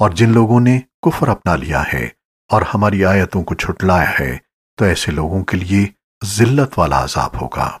और जिन लोगों ने कुफर अपना लिया है और हमारी आयतों को छुटलाया है तो ऐसे लोगों के लिए जिल्लत वाला अजाब होगा।